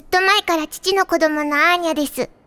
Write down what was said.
ずっと前から父の子供のアーニャです。